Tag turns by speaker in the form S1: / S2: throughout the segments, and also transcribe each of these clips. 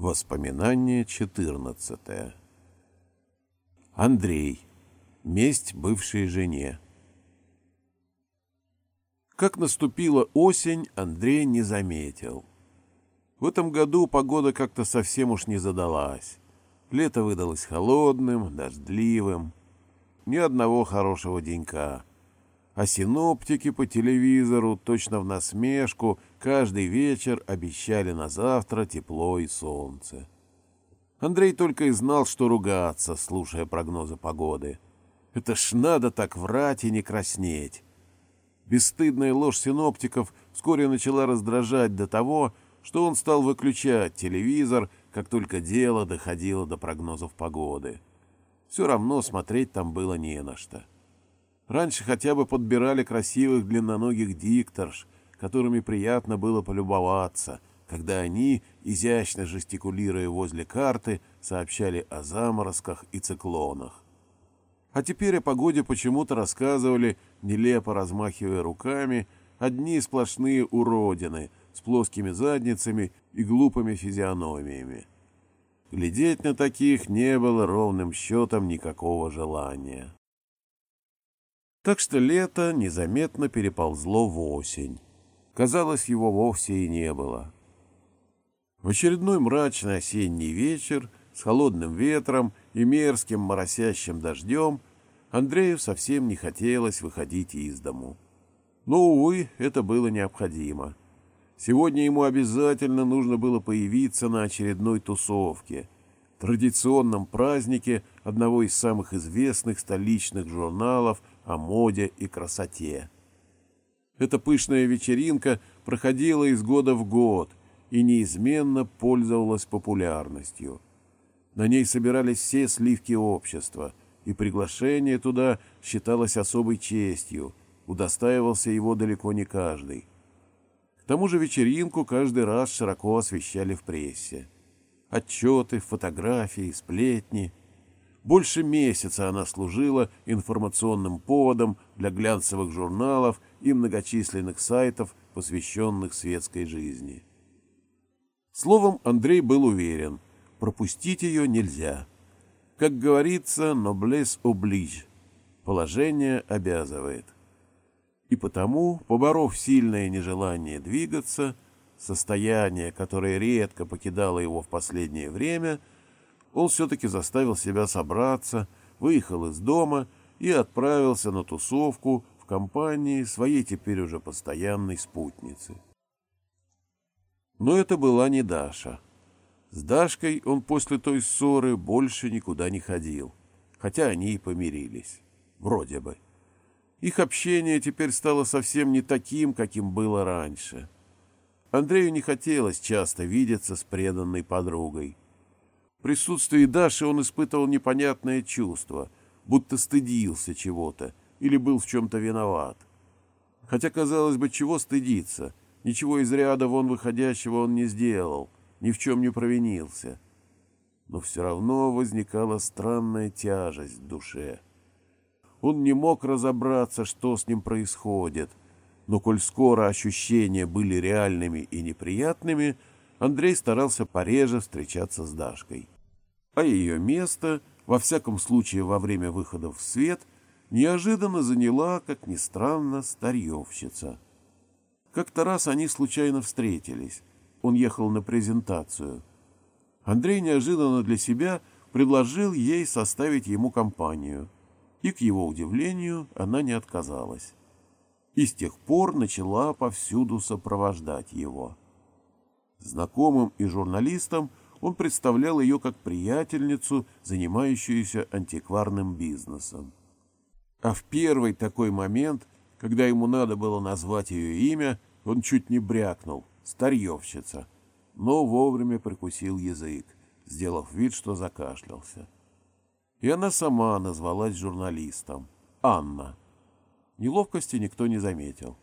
S1: Воспоминание 14. Андрей. Месть бывшей жене. Как наступила осень, Андрей не заметил. В этом году погода как-то совсем уж не задалась. Лето выдалось холодным, дождливым. Ни одного хорошего денька. А синоптики по телевизору точно в насмешку каждый вечер обещали на завтра тепло и солнце. Андрей только и знал, что ругаться, слушая прогнозы погоды. Это ж надо так врать и не краснеть. Бесстыдная ложь синоптиков вскоре начала раздражать до того, что он стал выключать телевизор, как только дело доходило до прогнозов погоды. Все равно смотреть там было не на что. Раньше хотя бы подбирали красивых длинноногих дикторш, которыми приятно было полюбоваться, когда они, изящно жестикулируя возле карты, сообщали о заморозках и циклонах. А теперь о погоде почему-то рассказывали, нелепо размахивая руками, одни сплошные уродины с плоскими задницами и глупыми физиономиями. Глядеть на таких не было ровным счетом никакого желания. Так что лето незаметно переползло в осень. Казалось, его вовсе и не было. В очередной мрачный осенний вечер с холодным ветром и мерзким моросящим дождем Андрею совсем не хотелось выходить из дому. Но, увы, это было необходимо. Сегодня ему обязательно нужно было появиться на очередной тусовке, традиционном празднике одного из самых известных столичных журналов о моде и красоте. Эта пышная вечеринка проходила из года в год и неизменно пользовалась популярностью. На ней собирались все сливки общества, и приглашение туда считалось особой честью, удостаивался его далеко не каждый. К тому же вечеринку каждый раз широко освещали в прессе. Отчеты, фотографии, сплетни — больше месяца она служила информационным поводом для глянцевых журналов и многочисленных сайтов, посвященных светской жизни. Словом, Андрей был уверен, пропустить ее нельзя. Как говорится, noblesse oblige, положение обязывает. И потому, поборов сильное нежелание двигаться, состояние, которое редко покидало его в последнее время – он все-таки заставил себя собраться, выехал из дома и отправился на тусовку в компании своей теперь уже постоянной спутницы. Но это была не Даша. С Дашкой он после той ссоры больше никуда не ходил, хотя они и помирились. Вроде бы. Их общение теперь стало совсем не таким, каким было раньше. Андрею не хотелось часто видеться с преданной подругой. Присутствии Даши он испытывал непонятное чувство, будто стыдился чего-то или был в чем-то виноват. Хотя, казалось бы, чего стыдиться? Ничего из ряда вон выходящего он не сделал, ни в чем не провинился. Но все равно возникала странная тяжесть в душе. Он не мог разобраться, что с ним происходит, но коль скоро ощущения были реальными и неприятными — Андрей старался пореже встречаться с Дашкой. А ее место, во всяком случае во время выхода в свет, неожиданно заняла, как ни странно, старьевщица. Как-то раз они случайно встретились. Он ехал на презентацию. Андрей неожиданно для себя предложил ей составить ему компанию. И, к его удивлению, она не отказалась. И с тех пор начала повсюду сопровождать его. Знакомым и журналистам он представлял ее как приятельницу, занимающуюся антикварным бизнесом. А в первый такой момент, когда ему надо было назвать ее имя, он чуть не брякнул «старьевщица», но вовремя прикусил язык, сделав вид, что закашлялся. И она сама назвалась журналистом — Анна. Неловкости никто не заметил.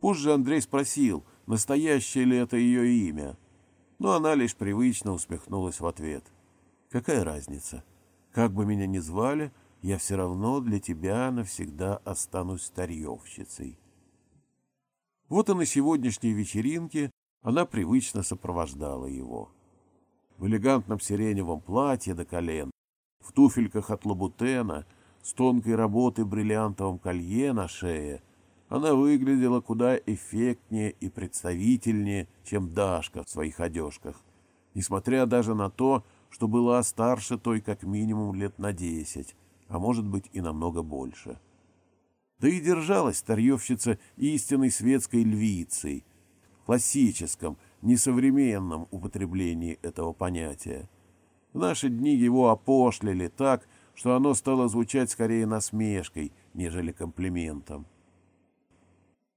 S1: Позже Андрей спросил — настоящее ли это ее имя, но она лишь привычно усмехнулась в ответ. «Какая разница? Как бы меня ни звали, я все равно для тебя навсегда останусь старьевщицей». Вот и на сегодняшней вечеринке она привычно сопровождала его. в элегантном сиреневом платье до колен, в туфельках от лабутена, с тонкой работы бриллиантовом колье на шее, она выглядела куда эффектнее и представительнее, чем Дашка в своих одежках, несмотря даже на то, что была старше той как минимум лет на десять, а может быть и намного больше. Да и держалась старьевщица истинной светской львицей, классическом, несовременном употреблении этого понятия. В наши дни его опошлили так, что оно стало звучать скорее насмешкой, нежели комплиментом.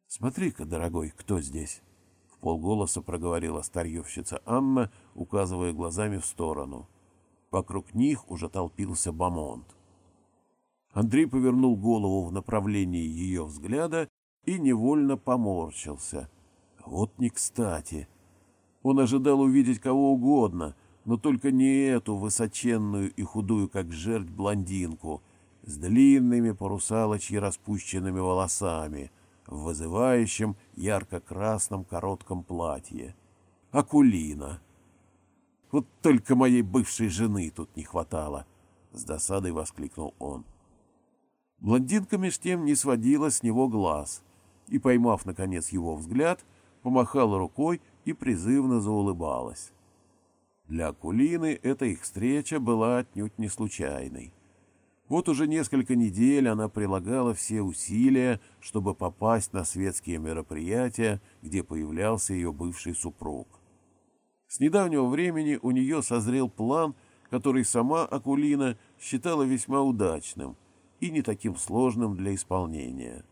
S1: «Смотри-ка, дорогой, кто здесь?» — в полголоса проговорила старьевщица Анна, указывая глазами в сторону. Вокруг них уже толпился Бамонт. Андрей повернул голову в направлении ее взгляда и невольно поморщился. Вот не кстати. Он ожидал увидеть кого угодно, но только не эту высоченную и худую, как жерть, блондинку с длинными порусалочьи распущенными волосами — в вызывающем ярко-красном коротком платье. Акулина. Вот только моей бывшей жены тут не хватало, — с досадой воскликнул он. Блондинка меж тем не сводила с него глаз и, поймав, наконец, его взгляд, помахала рукой и призывно заулыбалась. Для Акулины эта их встреча была отнюдь не случайной. Вот уже несколько недель она прилагала все усилия, чтобы попасть на светские мероприятия, где появлялся ее бывший супруг. С недавнего времени у нее созрел план, который сама Акулина считала весьма удачным и не таким сложным для исполнения.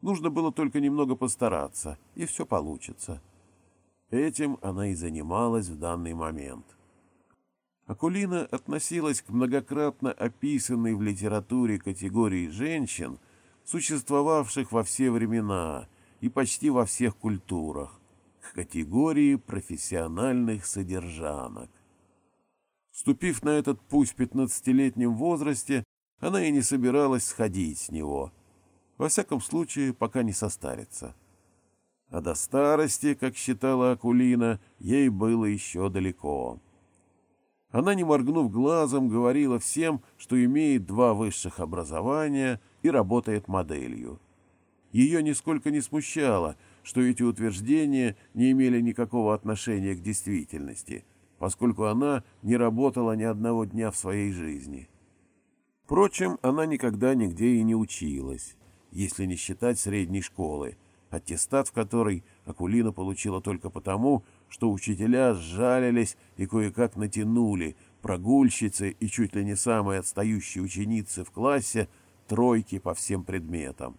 S1: Нужно было только немного постараться, и все получится. Этим она и занималась в данный момент. Акулина относилась к многократно описанной в литературе категории женщин, существовавших во все времена и почти во всех культурах, к категории профессиональных содержанок. Вступив на этот путь в пятнадцатилетнем возрасте, она и не собиралась сходить с него, во всяком случае, пока не состарится. А до старости, как считала Акулина, ей было еще далеко. Она, не моргнув глазом, говорила всем, что имеет два высших образования и работает моделью. Ее нисколько не смущало, что эти утверждения не имели никакого отношения к действительности, поскольку она не работала ни одного дня в своей жизни. Впрочем, она никогда нигде и не училась, если не считать средней школы, аттестат в которой Акулина получила только потому, что учителя сжалились и кое-как натянули прогульщицы и чуть ли не самые отстающие ученицы в классе тройки по всем предметам.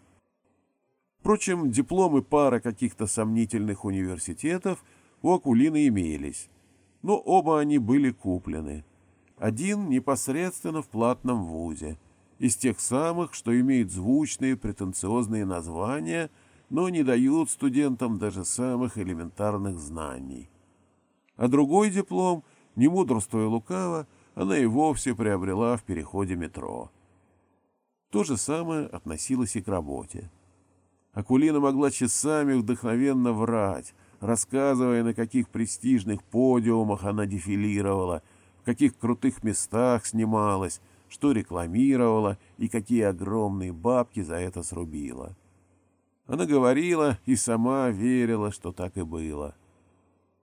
S1: Впрочем, дипломы пара каких-то сомнительных университетов у Акулины имелись, но оба они были куплены. Один непосредственно в платном вузе, из тех самых, что имеют звучные претенциозные названия – но не дают студентам даже самых элементарных знаний. А другой диплом, не мудрствуя лукаво, она и вовсе приобрела в переходе метро. То же самое относилось и к работе. Акулина могла часами вдохновенно врать, рассказывая, на каких престижных подиумах она дефилировала, в каких крутых местах снималась, что рекламировала и какие огромные бабки за это срубила. Она говорила и сама верила, что так и было.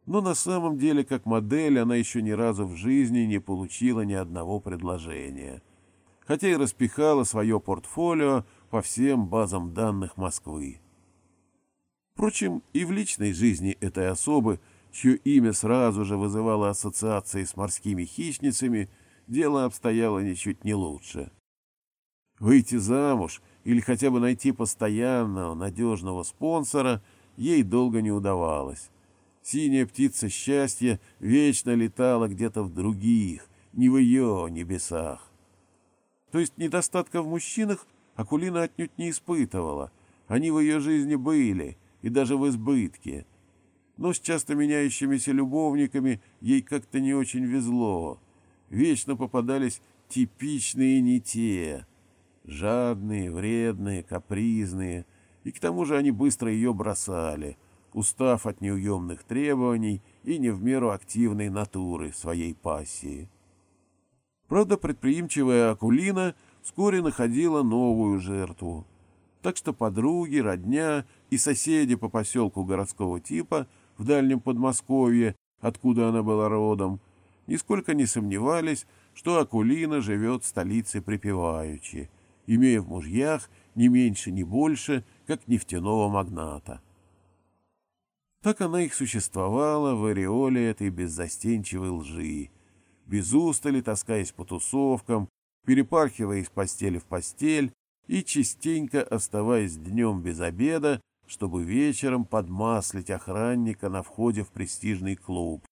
S1: Но на самом деле, как модель, она еще ни разу в жизни не получила ни одного предложения. Хотя и распихала свое портфолио по всем базам данных Москвы. Впрочем, и в личной жизни этой особы, чье имя сразу же вызывало ассоциации с морскими хищницами, дело обстояло ничуть не лучше. Выйти замуж — или хотя бы найти постоянного, надежного спонсора ей долго не удавалось. Синяя птица счастья вечно летала где-то в других, не в ее небесах. То есть недостатка в мужчинах Акулина отнюдь не испытывала. Они в ее жизни были, и даже в избытке. Но с часто меняющимися любовниками ей как-то не очень везло. Вечно попадались типичные не те — жадные, вредные, капризные, и к тому же они быстро ее бросали, устав от неуемных требований и не в меру активной натуры своей пассии. Правда, предприимчивая Акулина вскоре находила новую жертву. Так что подруги, родня и соседи по поселку городского типа в дальнем Подмосковье, откуда она была родом, нисколько не сомневались, что Акулина живет в столице припеваючи, имея в мужьях не меньше, не больше, как нефтяного магната. Так она их существовала в ореоле этой беззастенчивой лжи, без устали таскаясь по тусовкам, перепархивая из постели в постель и частенько оставаясь днем без обеда, чтобы вечером подмаслить охранника на входе в престижный клуб,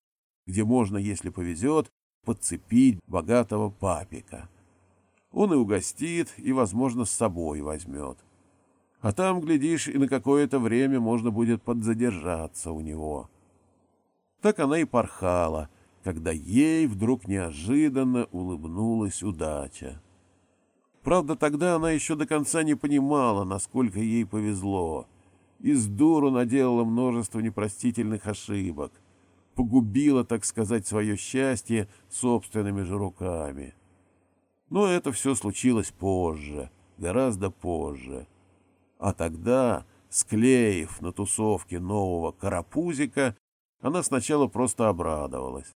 S1: где можно, если повезет, подцепить богатого папика. Он и угостит, и, возможно, с собой возьмет. А там, глядишь, и на какое-то время можно будет подзадержаться у него. Так она и порхала — когда ей вдруг неожиданно улыбнулась удача. Правда, тогда она еще до конца не понимала, насколько ей повезло. Из дуру наделала множество непростительных ошибок. Погубила, так сказать, свое счастье собственными же руками. Но это все случилось позже, гораздо позже. А тогда, склеив на тусовке нового карапузика, она сначала просто обрадовалась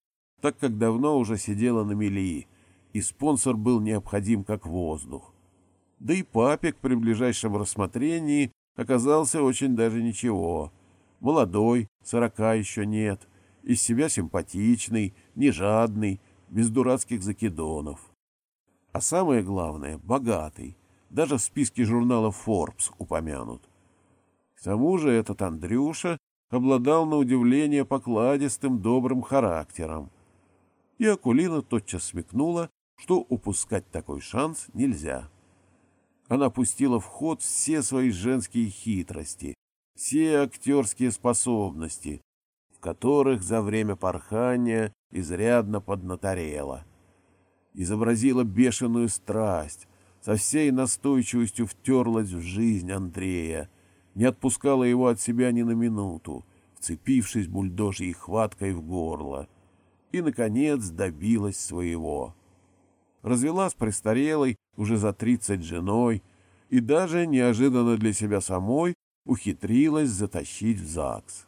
S1: так как давно уже сидела на мели, и спонсор был необходим как воздух. Да и папик при ближайшем рассмотрении оказался очень даже ничего. Молодой, сорока еще нет, из себя симпатичный, не жадный, без дурацких закидонов. А самое главное — богатый, даже в списке журнала Forbes упомянут. К тому же этот Андрюша обладал на удивление покладистым добрым характером — и Акулина тотчас смекнула, что упускать такой шанс нельзя. Она пустила в ход все свои женские хитрости, все актерские способности, в которых за время порхания изрядно поднаторела. Изобразила бешеную страсть, со всей настойчивостью втерлась в жизнь Андрея, не отпускала его от себя ни на минуту, вцепившись бульдожьей хваткой в горло — и, наконец, добилась своего. Развела с престарелой, уже за тридцать женой, и даже, неожиданно для себя самой, ухитрилась затащить в ЗАГС.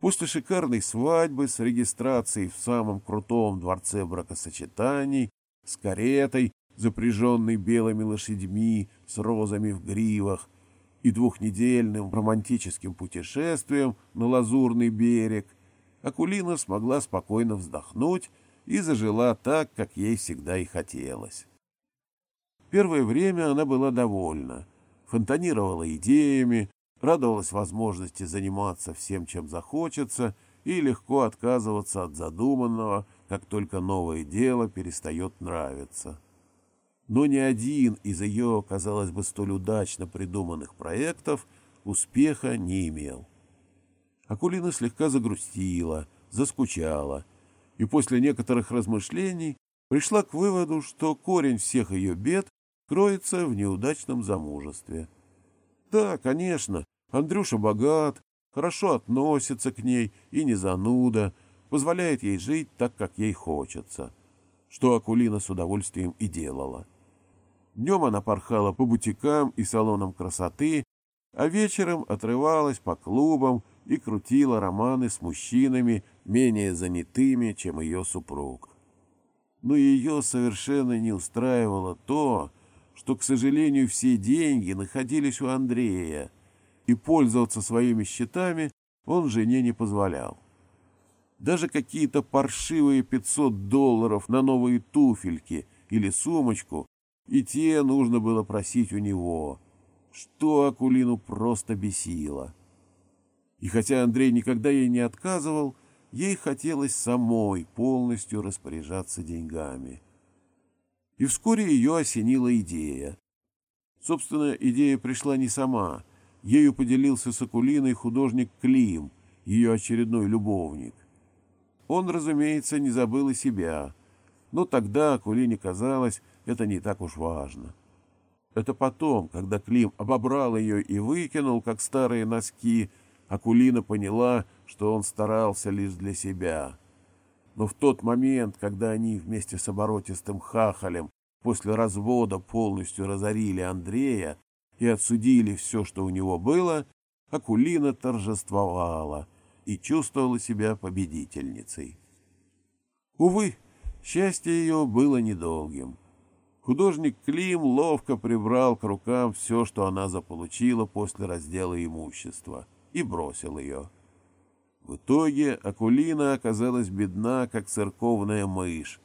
S1: После шикарной свадьбы с регистрацией в самом крутом дворце бракосочетаний, с каретой, запряженной белыми лошадьми с розами в гривах, и двухнедельным романтическим путешествием на Лазурный берег, Акулина смогла спокойно вздохнуть и зажила так, как ей всегда и хотелось. Первое время она была довольна, фонтанировала идеями, радовалась возможности заниматься всем, чем захочется, и легко отказываться от задуманного, как только новое дело перестает нравиться. Но ни один из ее, казалось бы, столь удачно придуманных проектов успеха не имел. Акулина слегка загрустила, заскучала, и после некоторых размышлений пришла к выводу, что корень всех ее бед кроется в неудачном замужестве. Да, конечно, Андрюша богат, хорошо относится к ней и не зануда, позволяет ей жить так, как ей хочется, что Акулина с удовольствием и делала. Днем она порхала по бутикам и салонам красоты, а вечером отрывалась по клубам и крутила романы с мужчинами, менее занятыми, чем ее супруг. Но ее совершенно не устраивало то, что, к сожалению, все деньги находились у Андрея, и пользоваться своими счетами он жене не позволял. Даже какие-то паршивые 500 долларов на новые туфельки или сумочку, и те нужно было просить у него, что Акулину просто бесило. И хотя Андрей никогда ей не отказывал, ей хотелось самой полностью распоряжаться деньгами. И вскоре ее осенила идея. Собственно, идея пришла не сама. Ею поделился с Акулиной художник Клим, ее очередной любовник. Он, разумеется, не забыл и себя, но тогда Акулине казалось, это не так уж важно. Это потом, когда Клим обобрал ее и выкинул, как старые носки, Акулина поняла, что он старался лишь для себя. Но в тот момент, когда они вместе с оборотистым хахалем после развода полностью разорили Андрея и отсудили все, что у него было, Акулина торжествовала и чувствовала себя победительницей. Увы, счастье ее было недолгим. Художник Клим ловко прибрал к рукам все, что она заполучила после раздела имущества, и бросил ее. В итоге Акулина оказалась бедна, как церковная мышь,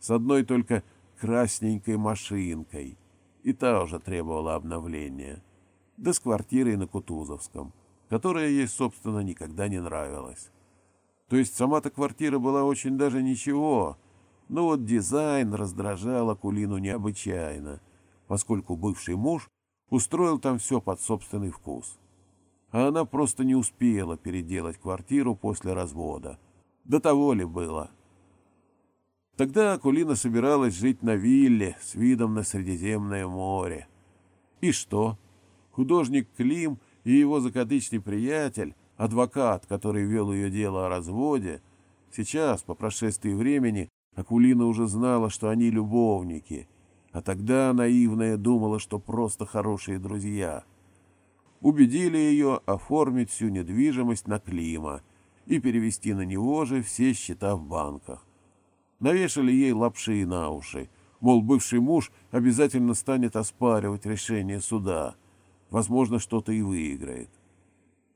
S1: с одной только красненькой машинкой, и та уже требовала обновления, да с квартирой на Кутузовском, которая ей, собственно, никогда не нравилась. То есть сама-то квартира была очень даже ничего, но вот дизайн раздражал Акулину необычайно, поскольку бывший муж устроил там все под собственный вкус. А она просто не успела переделать квартиру после развода. До того ли было? Тогда Акулина собиралась жить на вилле с видом на Средиземное море. И что? Художник Клим и его закадычный приятель, адвокат, который вел ее дело о разводе, сейчас, по прошествии времени, Акулина уже знала, что они любовники, а тогда наивная думала, что просто хорошие друзья. Убедили ее оформить всю недвижимость на Клима и перевести на него же все счета в банках. Навешали ей лапши на уши, мол, бывший муж обязательно станет оспаривать решение суда, возможно, что-то и выиграет.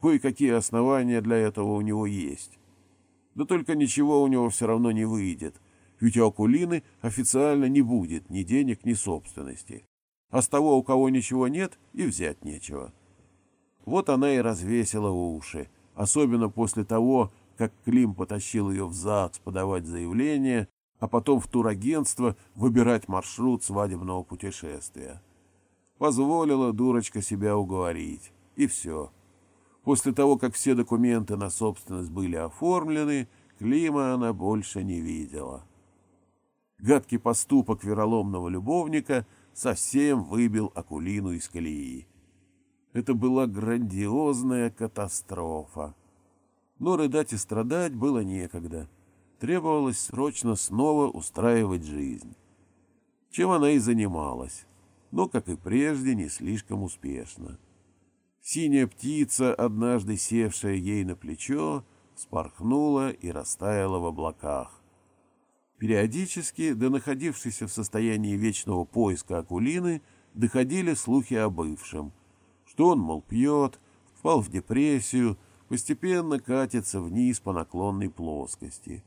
S1: Кое-какие основания для этого у него есть. Да только ничего у него все равно не выйдет — ведь у Акулины официально не будет ни денег, ни собственности. А с того, у кого ничего нет, и взять нечего. Вот она и развесила уши, особенно после того, как Клим потащил ее в ЗАГС подавать заявление, а потом в турагентство выбирать маршрут свадебного путешествия. Позволила дурочка себя уговорить, и все. После того, как все документы на собственность были оформлены, Клима она больше не видела. Гадкий поступок вероломного любовника совсем выбил Акулину из колеи. Это была грандиозная катастрофа. Но рыдать и страдать было некогда. Требовалось срочно снова устраивать жизнь. Чем она и занималась, но, как и прежде, не слишком успешно. Синяя птица, однажды севшая ей на плечо, спорхнула и растаяла в облаках. Периодически до находившейся в состоянии вечного поиска Акулины доходили слухи о бывшем, что он, мол, пьет, впал в депрессию, постепенно катится вниз по наклонной плоскости.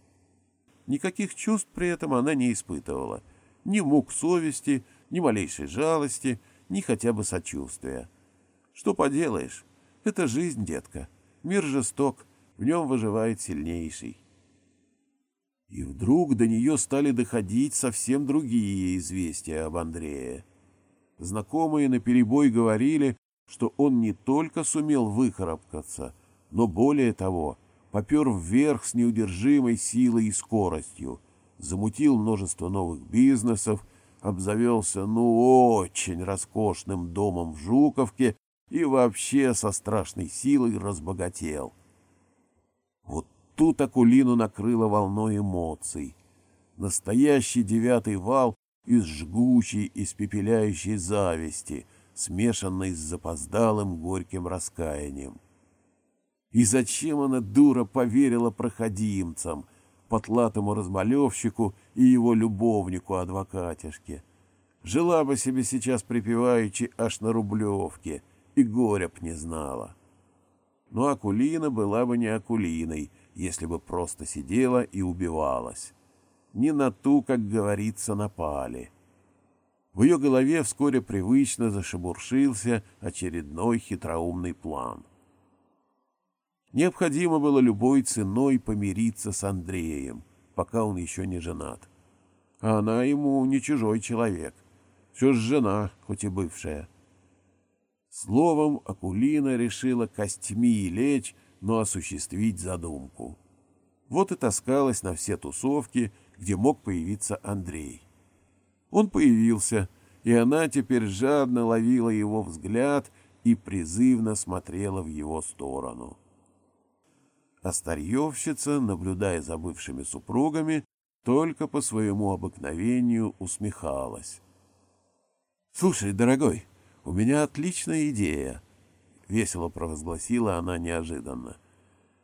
S1: Никаких чувств при этом она не испытывала, ни мук совести, ни малейшей жалости, ни хотя бы сочувствия. Что поделаешь, это жизнь, детка, мир жесток, в нем выживает сильнейший. И вдруг до нее стали доходить совсем другие известия об Андрее. Знакомые наперебой говорили, что он не только сумел выкарабкаться, но более того, попер вверх с неудержимой силой и скоростью, замутил множество новых бизнесов, обзавелся ну очень роскошным домом в Жуковке и вообще со страшной силой разбогател. Вот Тут Акулину накрыло волной эмоций. Настоящий девятый вал из жгучей, испепеляющей зависти, смешанной с запоздалым горьким раскаянием. И зачем она, дура, поверила проходимцам, потлатому размалевщику и его любовнику-адвокатишке? Жила бы себе сейчас припеваючи аж на Рублевке, и горя б не знала. Но Акулина была бы не Акулиной — если бы просто сидела и убивалась. Не на ту, как говорится, напали. В ее голове вскоре привычно зашебуршился очередной хитроумный план. Необходимо было любой ценой помириться с Андреем, пока он еще не женат. А она ему не чужой человек. Все ж жена, хоть и бывшая. Словом, Акулина решила костьми лечь но осуществить задумку. Вот и таскалась на все тусовки, где мог появиться Андрей. Он появился, и она теперь жадно ловила его взгляд и призывно смотрела в его сторону. А старьевщица, наблюдая за бывшими супругами, только по своему обыкновению усмехалась. «Слушай, дорогой, у меня отличная идея», — весело провозгласила она неожиданно.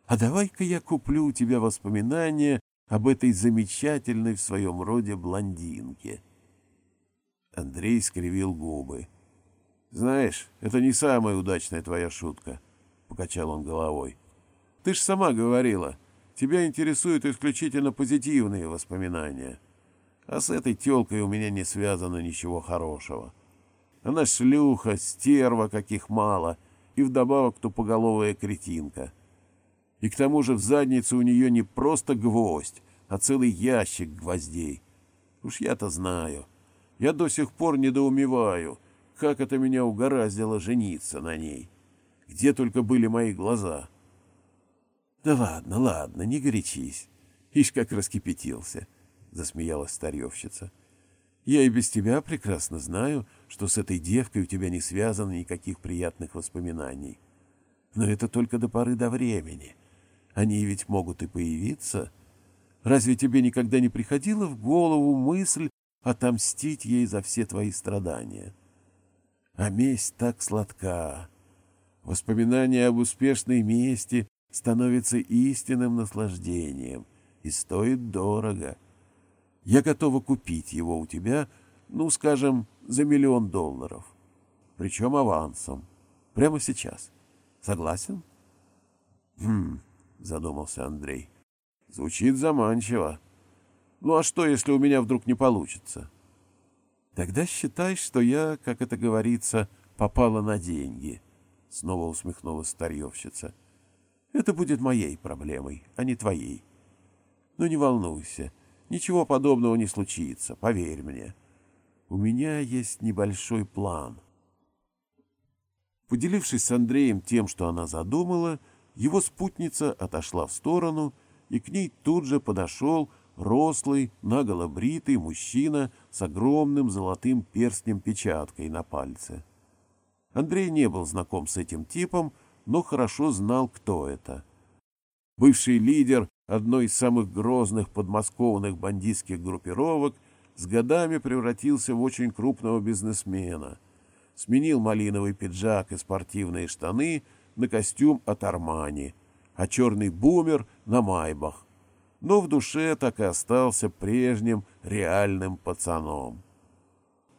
S1: «А давай-ка я куплю у тебя воспоминания об этой замечательной в своем роде блондинке». Андрей скривил губы. «Знаешь, это не самая удачная твоя шутка», — покачал он головой. «Ты ж сама говорила, тебя интересуют исключительно позитивные воспоминания. А с этой тёлкой у меня не связано ничего хорошего. Она шлюха, стерва, каких мало, и вдобавок тупоголовая кретинка. И к тому же в заднице у нее не просто гвоздь, а целый ящик гвоздей. Уж я-то знаю. Я до сих пор недоумеваю, как это меня угораздило жениться на ней. Где только были мои глаза. Да ладно, ладно, не горячись. Ишь, как раскипятился, — засмеялась старьевщица. Я и без тебя прекрасно знаю, что с этой девкой у тебя не связано никаких приятных воспоминаний. Но это только до поры до времени. Они ведь могут и появиться. Разве тебе никогда не приходила в голову мысль отомстить ей за все твои страдания. А месть так сладка. Воспоминание об успешной мести становится истинным наслаждением и стоит дорого. Я готова купить его у тебя, ну, скажем, за миллион долларов. Причем авансом. Прямо сейчас. Согласен? Хм, задумался Андрей. Звучит заманчиво. Ну а что, если у меня вдруг не получится? Тогда считай, что я, как это говорится, попала на деньги. Снова усмехнулась старьевщица. Это будет моей проблемой, а не твоей. Но не волнуйся, ничего подобного не случится, поверь мне. У меня есть небольшой план. Поделившись с Андреем тем, что она задумала, его спутница отошла в сторону, и к ней тут же подошел рослый, наголо бритый мужчина с огромным золотым перстнем-печаткой на пальце. Андрей не был знаком с этим типом, но хорошо знал, кто это. Бывший лидер одной из самых грозных подмосковных бандитских группировок с годами превратился в очень крупного бизнесмена. Сменил малиновый пиджак и спортивные штаны на костюм от Армани, а черный бумер на майбах но в душе так и остался прежним реальным пацаном.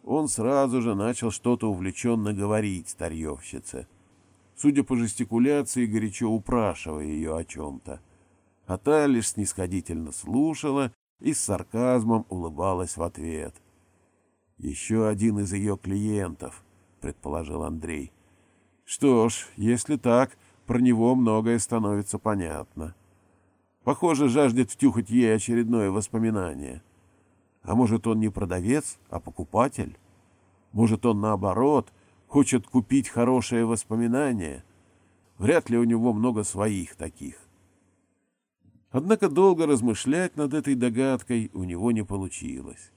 S1: Он сразу же начал что-то увлеченно говорить старьевщице, судя по жестикуляции, горячо упрашивая ее о чем-то. А та лишь снисходительно слушала и с сарказмом улыбалась в ответ. «Еще один из ее клиентов», — предположил Андрей. «Что ж, если так, про него многое становится понятно». Похоже, жаждет втюхать ей очередное воспоминание. А может, он не продавец, а покупатель? Может, он, наоборот, хочет купить хорошее воспоминание? Вряд ли у него много своих таких. Однако долго размышлять над этой догадкой у него не получилось.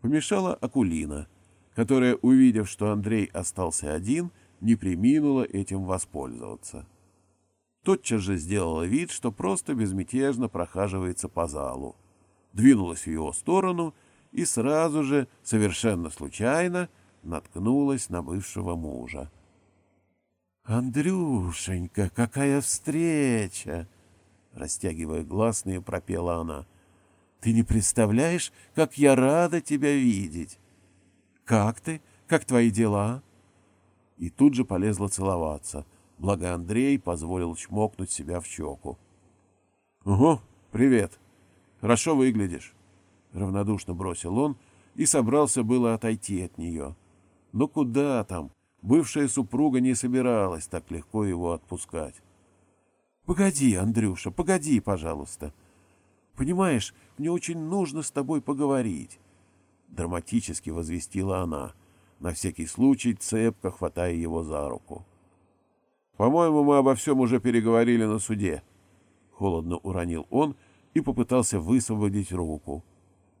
S1: Помешала Акулина, которая, увидев, что Андрей остался один, не приминула этим воспользоваться тотчас же сделала вид, что просто безмятежно прохаживается по залу, двинулась в его сторону и сразу же, совершенно случайно, наткнулась на бывшего мужа. «Андрюшенька, какая встреча!» Растягивая гласные, пропела она. «Ты не представляешь, как я рада тебя видеть! Как ты? Как твои дела?» И тут же полезла целоваться — благо Андрей позволил чмокнуть себя в щеку. — Угу, привет. Хорошо выглядишь, — равнодушно бросил он и собрался было отойти от нее. Но куда там? Бывшая супруга не собиралась так легко его отпускать. — Погоди, Андрюша, погоди, пожалуйста. Понимаешь, мне очень нужно с тобой поговорить. Драматически возвестила она, на всякий случай цепко хватая его за руку. — по-моему, мы обо всем уже переговорили на суде. Холодно уронил он и попытался высвободить руку.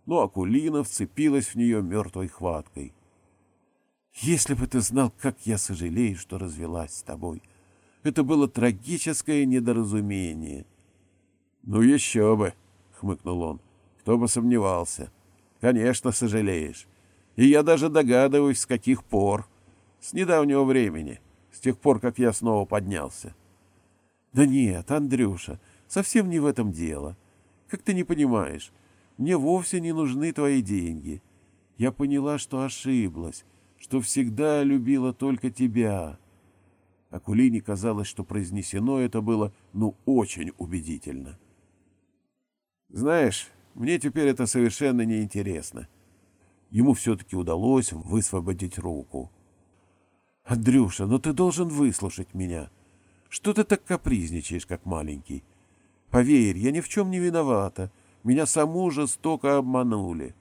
S1: Но Акулина вцепилась в нее мертвой хваткой. «Если бы ты знал, как я сожалею, что развелась с тобой. Это было трагическое недоразумение», Ну еще бы, хмыкнул он. Кто бы сомневался. Конечно, сожалеешь. И я даже догадываюсь, с каких пор. С недавнего времени, с тех пор, как я снова поднялся. Да нет, Андрюша, совсем не в этом дело. Как ты не понимаешь, мне вовсе не нужны твои деньги. Я поняла, что ошиблась, что всегда любила только тебя. Акулине казалось, что произнесено это было, ну, очень убедительно. Знаешь, мне теперь это совершенно неинтересно. Ему все-таки удалось высвободить руку. «Андрюша, но ну ты должен выслушать меня. Что ты так капризничаешь, как маленький? Поверь, я ни в чем не виновата. Меня саму жестоко обманули».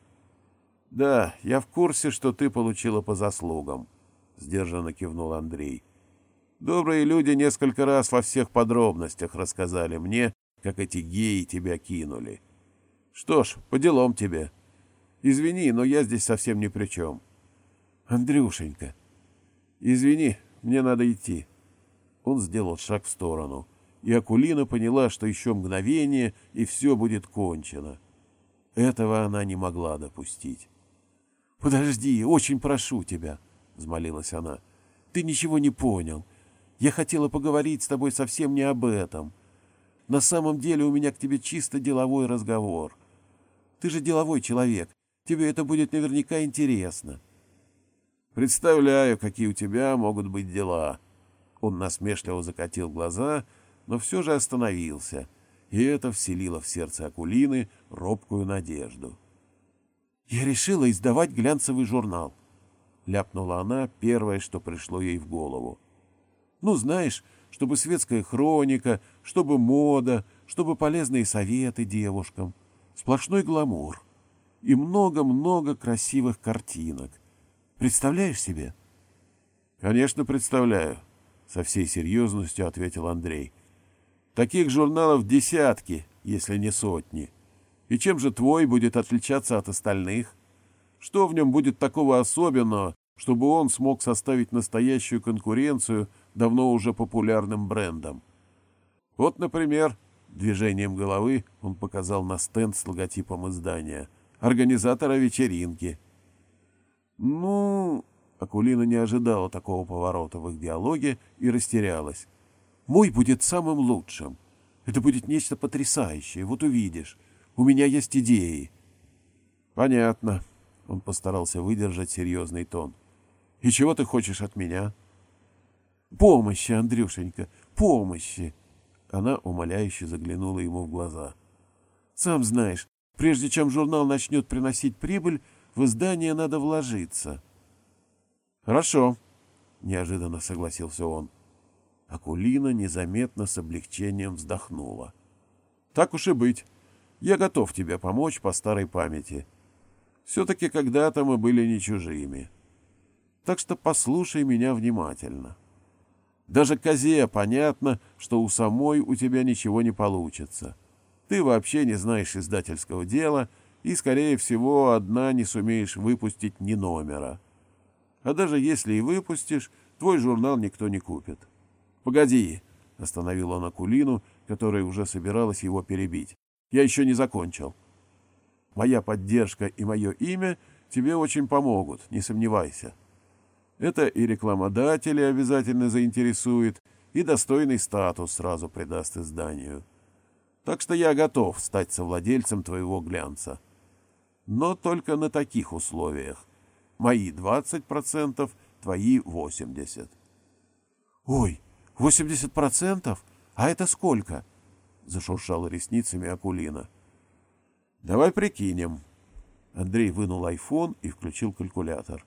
S1: «Да, я в курсе, что ты получила по заслугам», — сдержанно кивнул Андрей. «Добрые люди несколько раз во всех подробностях рассказали мне, как эти геи тебя кинули. Что ж, по делам тебе. Извини, но я здесь совсем ни при чем». «Андрюшенька». «Извини, мне надо идти». Он сделал шаг в сторону, и Акулина поняла, что еще мгновение, и все будет кончено. Этого она не могла допустить. «Подожди, очень прошу тебя», — взмолилась она. «Ты ничего не понял. Я хотела поговорить с тобой совсем не об этом. На самом деле у меня к тебе чисто деловой разговор. Ты же деловой человек. Тебе это будет наверняка интересно». «Представляю, какие у тебя могут быть дела». Он насмешливо закатил глаза, но все же остановился, и это вселило в сердце Акулины робкую надежду. «Я решила издавать глянцевый журнал», — ляпнула она первое, что пришло ей в голову. «Ну, знаешь, чтобы светская хроника, чтобы мода, чтобы полезные советы девушкам, сплошной гламур и много-много красивых картинок. Представляешь себе?» «Конечно, представляю», — со всей серьезностью ответил Андрей. «Таких журналов десятки, если не сотни». И чем же твой будет отличаться от остальных? Что в нем будет такого особенного, чтобы он смог составить настоящую конкуренцию давно уже популярным брендам? Вот, например, движением головы он показал на стенд с логотипом издания, организатора вечеринки. Ну, Акулина не ожидала такого поворота в их диалоге и растерялась. Мой будет самым лучшим. Это будет нечто потрясающее, вот увидишь. У меня есть идеи. Понятно. Он постарался выдержать серьезный тон. И чего ты хочешь от меня? Помощи, Андрюшенька, помощи. Она умоляюще заглянула ему в глаза. Сам знаешь, прежде чем журнал начнет приносить прибыль, в издание надо вложиться. Хорошо, неожиданно согласился он. Акулина незаметно с облегчением вздохнула. Так уж и быть. Я готов тебе помочь по старой памяти. Все-таки когда-то мы были не чужими. Так что послушай меня внимательно. Даже козе понятно, что у самой у тебя ничего не получится. Ты вообще не знаешь издательского дела и, скорее всего, одна не сумеешь выпустить ни номера. А даже если и выпустишь, твой журнал никто не купит. — Погоди, — остановил он Акулину, которая уже собиралась его перебить. Я еще не закончил. Моя поддержка и мое имя тебе очень помогут, не сомневайся. Это и рекламодатели обязательно заинтересует, и достойный статус сразу придаст изданию. Так что я готов стать совладельцем твоего глянца. Но только на таких условиях. Мои 20%, твои 80%. Ой, 80%? А это сколько? зашуршала ресницами Акулина. Давай прикинем. Андрей вынул айфон и включил калькулятор.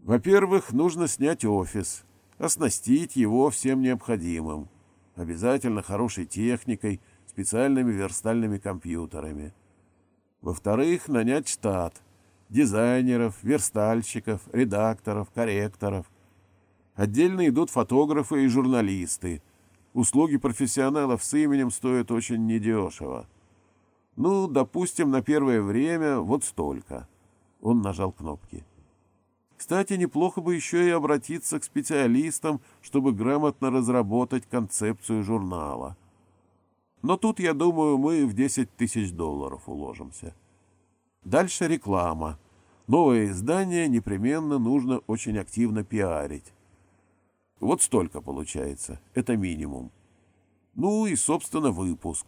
S1: Во-первых, нужно снять офис, оснастить его всем необходимым. Обязательно хорошей техникой, специальными верстальными компьютерами. Во-вторых, нанять штат. Дизайнеров, верстальщиков, редакторов, корректоров. Отдельно идут фотографы и журналисты – Услуги профессионалов с именем стоят очень недешево. Ну, допустим, на первое время вот столько. Он нажал кнопки. Кстати, неплохо бы еще и обратиться к специалистам, чтобы грамотно разработать концепцию журнала. Но тут, я думаю, мы в 10 тысяч долларов уложимся. Дальше реклама. Новое издание непременно нужно очень активно пиарить. Вот столько получается. Это минимум. Ну и, собственно, выпуск.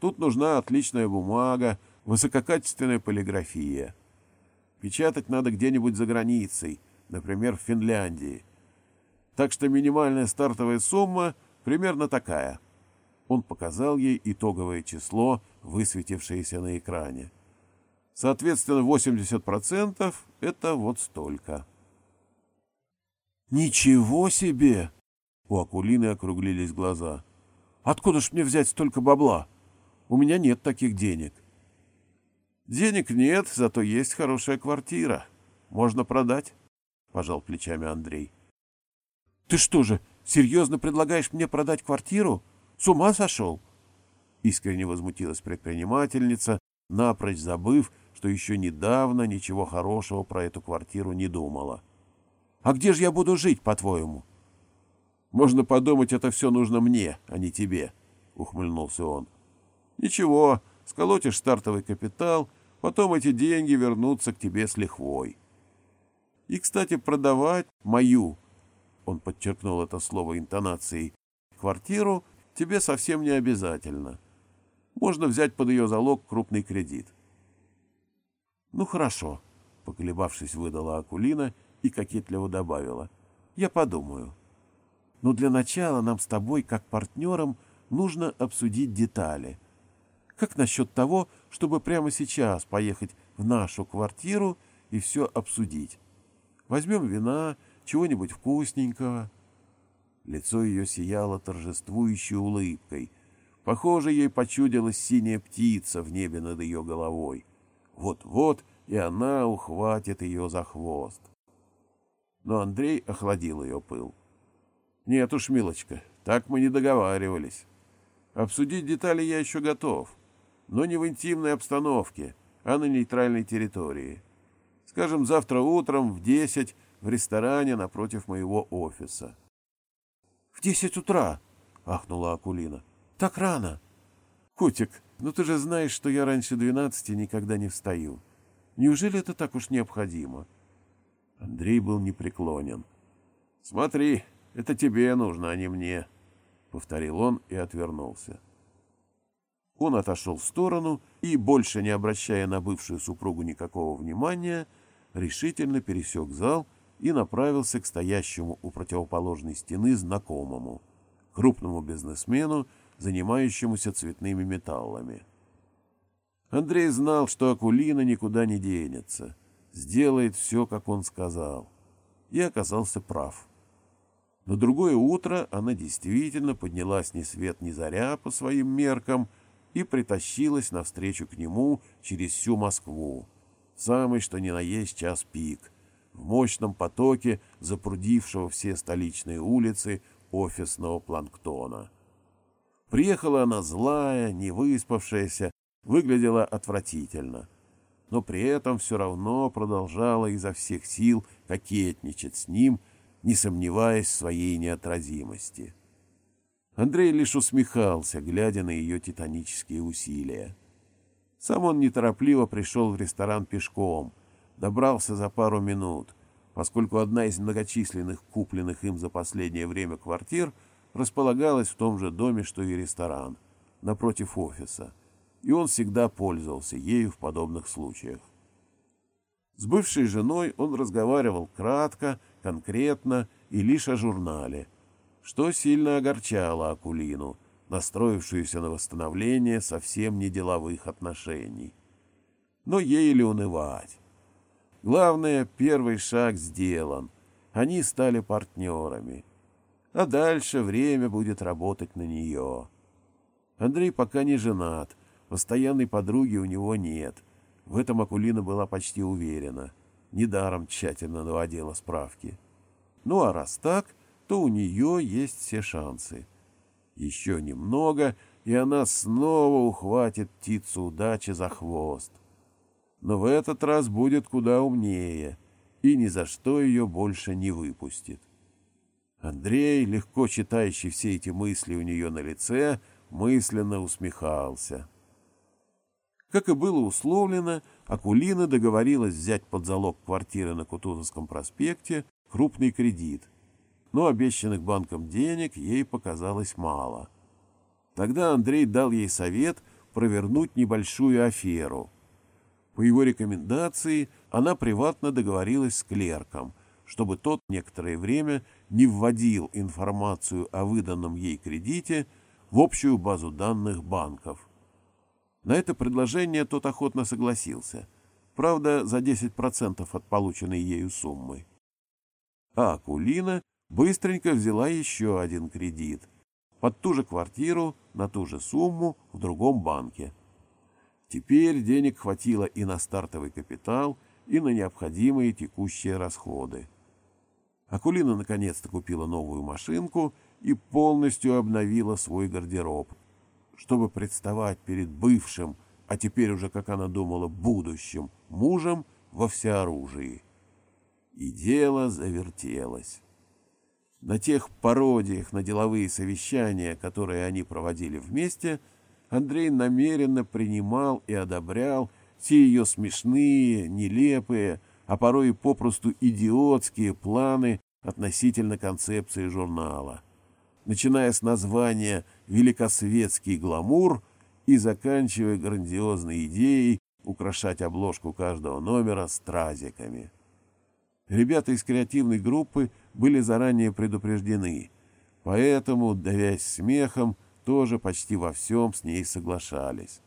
S1: Тут нужна отличная бумага, высококачественная полиграфия. Печатать надо где-нибудь за границей, например, в Финляндии. Так что минимальная стартовая сумма примерно такая. Он показал ей итоговое число, высветившееся на экране. Соответственно, 80% — это вот столько. «Ничего себе!» — у Акулины округлились глаза. «Откуда ж мне взять столько бабла? У меня нет таких денег». «Денег нет, зато есть хорошая квартира. Можно продать», — пожал плечами Андрей. «Ты что же, серьезно предлагаешь мне продать квартиру? С ума сошел?» Искренне возмутилась предпринимательница, напрочь забыв, что еще недавно ничего хорошего про эту квартиру не думала. «А где же я буду жить, по-твоему?» «Можно подумать, это все нужно мне, а не тебе», — ухмыльнулся он. «Ничего, сколотишь стартовый капитал, потом эти деньги вернутся к тебе с лихвой. И, кстати, продавать мою, он подчеркнул это слово интонацией, квартиру тебе совсем не обязательно. Можно взять под ее залог крупный кредит. «Ну хорошо», — поколебавшись, выдала Акулина и кокетливо добавила. «Я подумаю. Но для начала нам с тобой, как партнерам, нужно обсудить детали. Как насчет того, чтобы прямо сейчас поехать в нашу квартиру и все обсудить? Возьмем вина, чего-нибудь вкусненького». Лицо ее сияло торжествующей улыбкой. Похоже, ей почудилась синяя птица в небе над ее головой. Вот-вот, и она ухватит ее за хвост. Но Андрей охладил ее пыл. «Нет уж, милочка, так мы не договаривались. Обсудить детали я еще готов, но не в интимной обстановке, а на нейтральной территории. Скажем, завтра утром в десять в ресторане напротив моего офиса». «В десять утра!» — ахнула Акулина. «Так рано!» «Котик, ну ты же знаешь, что я раньше двенадцати никогда не встаю. Неужели это так уж необходимо?» Андрей был непреклонен. «Смотри, это тебе нужно, а не мне», — повторил он и отвернулся. Он отошел в сторону и, больше не обращая на бывшую супругу никакого внимания, решительно пересек зал и направился к стоящему у противоположной стены знакомому, крупному бизнесмену, занимающемуся цветными металлами. Андрей знал, что Акулина никуда не денется, сделает все, как он сказал, и оказался прав. На другое утро она действительно поднялась ни свет ни заря по своим меркам и притащилась навстречу к нему через всю Москву, самый что ни на есть час пик, в мощном потоке запрудившего все столичные улицы офисного планктона. Приехала она злая, невыспавшаяся, выглядела отвратительно, но при этом все равно продолжала изо всех сил кокетничать с ним, не сомневаясь в своей неотразимости. Андрей лишь усмехался, глядя на ее титанические усилия. Сам он неторопливо пришел в ресторан пешком, добрался за пару минут, поскольку одна из многочисленных купленных им за последнее время квартир — располагалась в том же доме, что и ресторан, напротив офиса, и он всегда пользовался ею в подобных случаях. С бывшей женой он разговаривал кратко, конкретно и лишь о журнале, что сильно огорчало Акулину, настроившуюся на восстановление совсем не деловых отношений. Но ей ли унывать? Главное, первый шаг сделан. Они стали партнерами а дальше время будет работать на нее. Андрей пока не женат, постоянной подруги у него нет. В этом Акулина была почти уверена. Недаром тщательно наводила справки. Ну а раз так, то у нее есть все шансы. Еще немного, и она снова ухватит птицу удачи за хвост. Но в этот раз будет куда умнее и ни за что ее больше не выпустит. Андрей, легко читающий все эти мысли у нее на лице, мысленно усмехался. Как и было условлено, Акулина договорилась взять под залог квартиры на Кутузовском проспекте крупный кредит, но обещанных банком денег ей показалось мало. Тогда Андрей дал ей совет провернуть небольшую аферу. По его рекомендации она приватно договорилась с клерком, чтобы тот некоторое время не вводил информацию о выданном ей кредите в общую базу данных банков. На это предложение тот охотно согласился, правда, за 10% от полученной ею суммы. А Акулина быстренько взяла еще один кредит под ту же квартиру на ту же сумму в другом банке. Теперь денег хватило и на стартовый капитал, и на необходимые текущие расходы. Акулина наконец-то купила новую машинку и полностью обновила свой гардероб, чтобы представать перед бывшим, а теперь уже, как она думала, будущим мужем во всеоружии. И дело завертелось. На тех пародиях на деловые совещания, которые они проводили вместе, Андрей намеренно принимал и одобрял все ее смешные, нелепые, а порой и попросту идиотские планы относительно концепции журнала, начиная с названия «Великосветский гламур» и заканчивая грандиозной идеей украшать обложку каждого номера стразиками. Ребята из креативной группы были заранее предупреждены, поэтому, давясь смехом, тоже почти во всем с ней соглашались.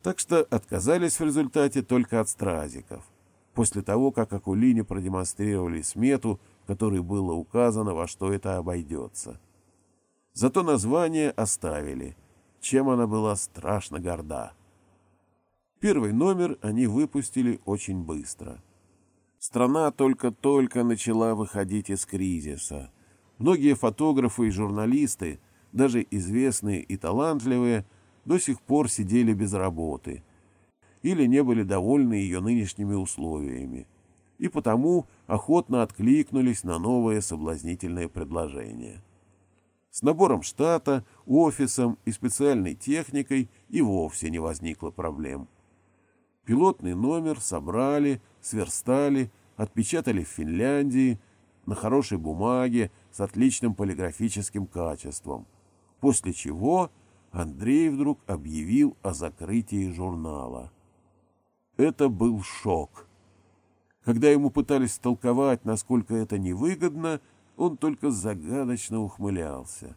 S1: Так что отказались в результате только от стразиков, после того, как Акулине продемонстрировали смету, в которой было указано, во что это обойдется. Зато название оставили, чем она была страшно горда. Первый номер они выпустили очень быстро — Страна только-только начала выходить из кризиса. Многие фотографы и журналисты, даже известные и талантливые, до сих пор сидели без работы или не были довольны ее нынешними условиями, и потому охотно откликнулись на новое соблазнительное предложение. С набором штата, офисом и специальной техникой и вовсе не возникло проблем. Пилотный номер собрали, сверстали, отпечатали в Финляндии на хорошей бумаге с отличным полиграфическим качеством, после чего Андрей вдруг объявил о закрытии журнала. Это был шок. Когда ему пытались толковать, насколько это невыгодно, он только загадочно ухмылялся.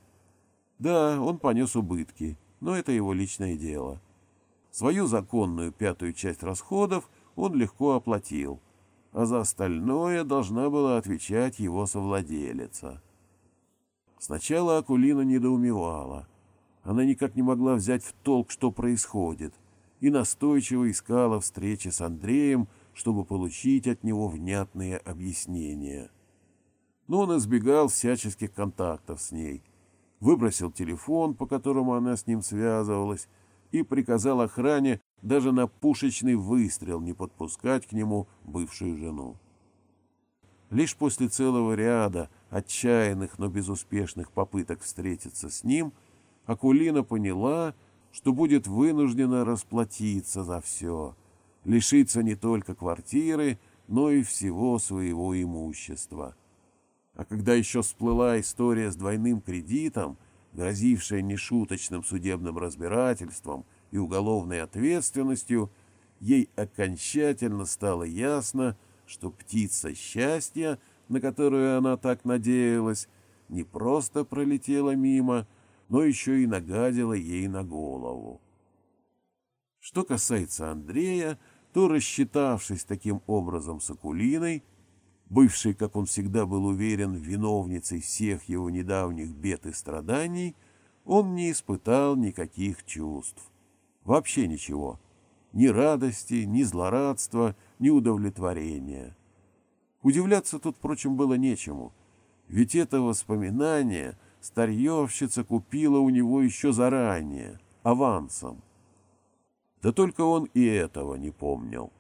S1: Да, он понес убытки, но это его личное дело. Свою законную пятую часть расходов он легко оплатил, а за остальное должна была отвечать его совладелица. Сначала Акулина недоумевала. Она никак не могла взять в толк, что происходит, и настойчиво искала встречи с Андреем, чтобы получить от него внятные объяснения. Но он избегал всяческих контактов с ней, выбросил телефон, по которому она с ним связывалась, и приказал охране даже на пушечный выстрел не подпускать к нему бывшую жену. Лишь после целого ряда отчаянных, но безуспешных попыток встретиться с ним, Акулина поняла, что будет вынуждена расплатиться за все, лишиться не только квартиры, но и всего своего имущества. А когда еще всплыла история с двойным кредитом – грозившая нешуточным судебным разбирательством и уголовной ответственностью, ей окончательно стало ясно, что птица счастья, на которую она так надеялась, не просто пролетела мимо, но еще и нагадила ей на голову. Что касается Андрея, то, рассчитавшись таким образом с Акулиной, бывший, как он всегда был уверен, виновницей всех его недавних бед и страданий, он не испытал никаких чувств. Вообще ничего. Ни радости, ни злорадства, ни удовлетворения. Удивляться тут, впрочем, было нечему. Ведь это воспоминание старьевщица купила у него еще заранее, авансом. Да только он и этого не помнил.